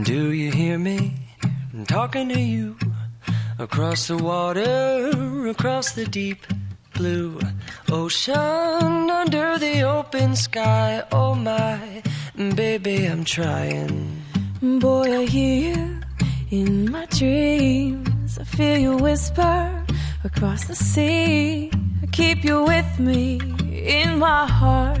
Do you hear me? I'm talking to you across the water, across the deep blue ocean, under the open sky. Oh my, baby, I'm trying. Boy, I hear you in my dreams. I feel you whisper across the sea. I keep you with me in my heart.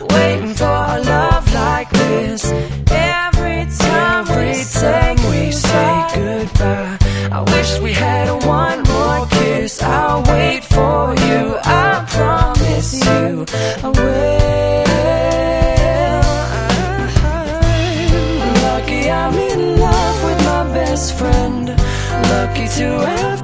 waiting for a love like this. Every time Every we time we say say goodbye, I wish we had one more kiss. I'll wait for you. I promise you, I will. I'm lucky I'm in love with my best friend. Lucky to have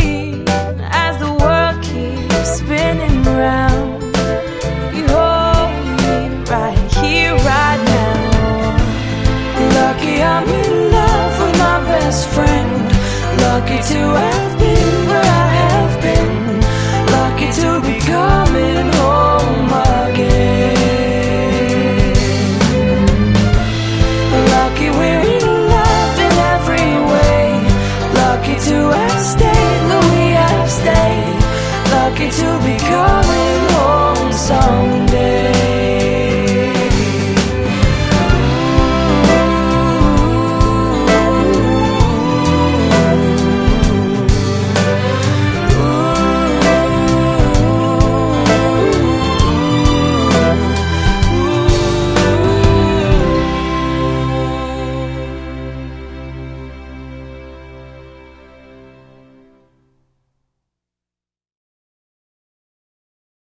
I'm in love with my best friend. Lucky to have been where I have been. Lucky to be coming home again. Lucky we're in love in every way. Lucky to have stayed where we have stayed. Lucky to be coming home someday.